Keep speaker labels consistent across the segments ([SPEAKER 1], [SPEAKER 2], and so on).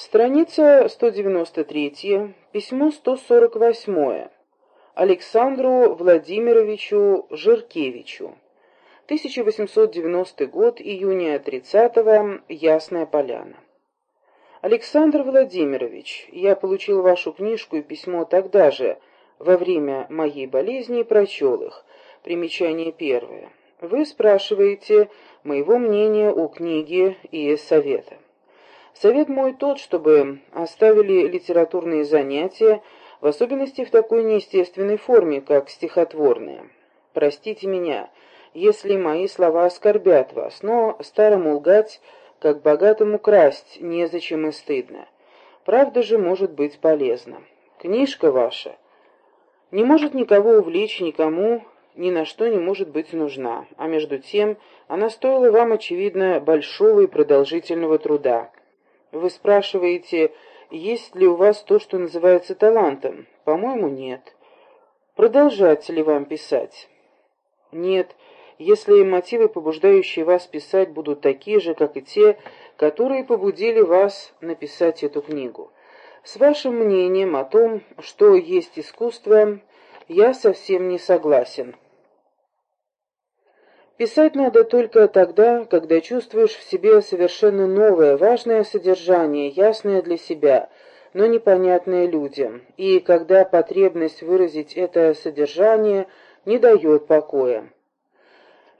[SPEAKER 1] Страница 193, письмо 148. Александру Владимировичу Жиркевичу. 1890 год, июня 30 -го, Ясная Поляна. Александр Владимирович, я получил вашу книжку и письмо тогда же, во время моей болезни, и прочел их. Примечание первое. Вы спрашиваете моего мнения о книге и совета. Совет мой тот, чтобы оставили литературные занятия, в особенности в такой неестественной форме, как стихотворные. Простите меня, если мои слова оскорбят вас, но старому лгать, как богатому красть, незачем и стыдно. Правда же может быть полезна. Книжка ваша не может никого увлечь, никому ни на что не может быть нужна, а между тем она стоила вам, очевидно, большого и продолжительного труда. Вы спрашиваете, есть ли у вас то, что называется талантом? По-моему, нет. Продолжать ли вам писать? Нет, если мотивы, побуждающие вас писать, будут такие же, как и те, которые побудили вас написать эту книгу. С вашим мнением о том, что есть искусство, я совсем не согласен. Писать надо только тогда, когда чувствуешь в себе совершенно новое, важное содержание, ясное для себя, но непонятное людям, и когда потребность выразить это содержание не дает покоя.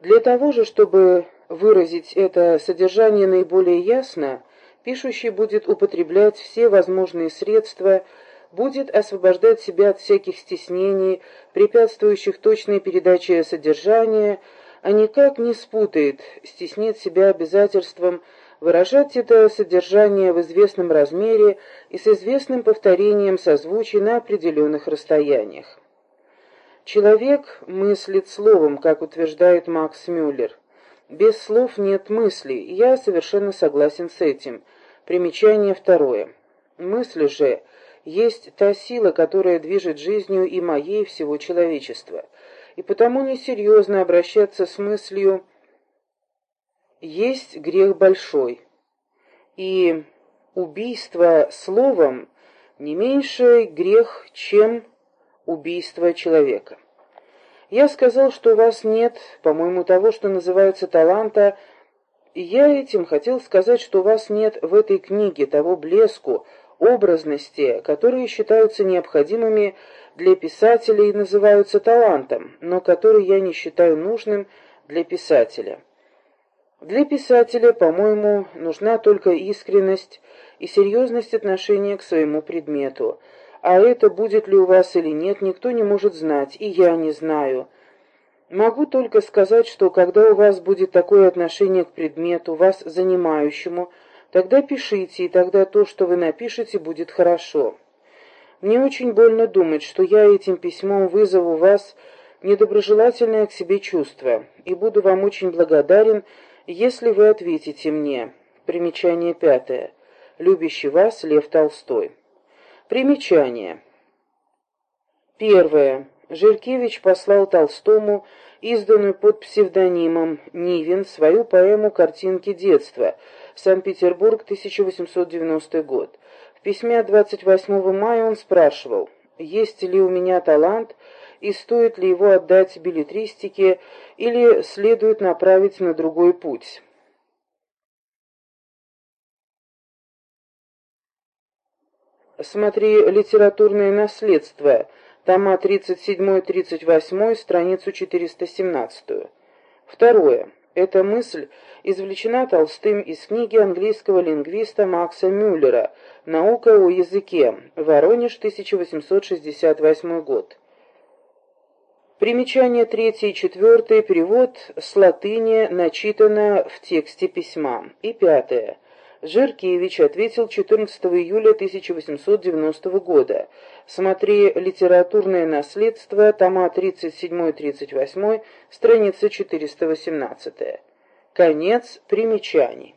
[SPEAKER 1] Для того же, чтобы выразить это содержание наиболее ясно, пишущий будет употреблять все возможные средства, будет освобождать себя от всяких стеснений, препятствующих точной передаче содержания, никак не спутает, стеснит себя обязательством выражать это содержание в известном размере и с известным повторением созвучий на определенных расстояниях. Человек мыслит словом, как утверждает Макс Мюллер. Без слов нет мысли, я совершенно согласен с этим. Примечание второе. Мысль же есть та сила, которая движет жизнью и моей, всего человечества – и потому несерьезно обращаться с мыслью «есть грех большой», и убийство словом не меньший грех, чем убийство человека. Я сказал, что у вас нет, по-моему, того, что называется таланта, и я этим хотел сказать, что у вас нет в этой книге того блеску, образности, которые считаются необходимыми для писателя и называются талантом, но который я не считаю нужным для писателя. Для писателя, по-моему, нужна только искренность и серьезность отношения к своему предмету, а это будет ли у вас или нет, никто не может знать, и я не знаю. Могу только сказать, что когда у вас будет такое отношение к предмету, вас занимающему, тогда пишите, и тогда то, что вы напишете, будет хорошо. Мне очень больно думать, что я этим письмом вызову вас недоброжелательное к себе чувство, и буду вам очень благодарен, если вы ответите мне. Примечание пятое. Любящий вас Лев Толстой. Примечание. Первое. Жиркевич послал Толстому, изданную под псевдонимом Нивин, свою поэму «Картинки детства», Санкт-Петербург, 1890 год. В письме 28 мая он спрашивал, есть ли у меня талант и стоит ли его отдать билетристике или следует направить на другой путь. Смотри «Литературное наследство», тома 37-38, страницу 417. Второе. Эта мысль извлечена Толстым из книги английского лингвиста Макса Мюллера «Наука о языке. Воронеж, 1868 год». Примечание третье и четвертое, перевод с латыни начитано в тексте письма. И пятое. Жиркевич ответил 14 июля 1890 года. Смотри «Литературное наследство», тома 37-38, страница 418. Конец примечаний.